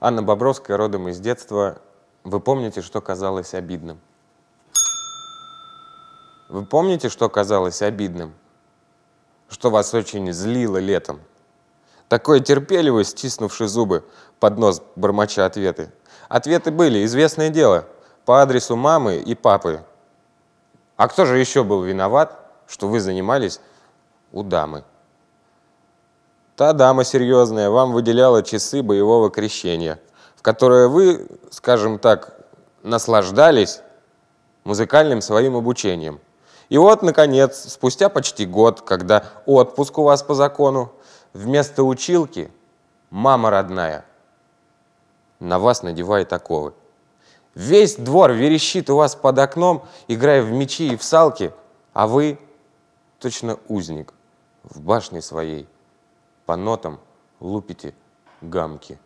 Анна Бобровская родом из детства. Вы помните, что казалось обидным? Вы помните, что казалось обидным? Что вас очень злило летом? Такой терпеливый, стиснувший зубы, под нос бормоча ответы. Ответы были, известное дело, по адресу мамы и папы. А кто же еще был виноват, что вы занимались у дамы? Та дама серьезная вам выделяла часы боевого крещения, в которые вы, скажем так, наслаждались музыкальным своим обучением. И вот, наконец, спустя почти год, когда отпуск у вас по закону, вместо училки мама родная на вас надевает оковы. Весь двор верещит у вас под окном, играя в мечи и в салки, а вы точно узник в башне своей – по нотам лупите гамки.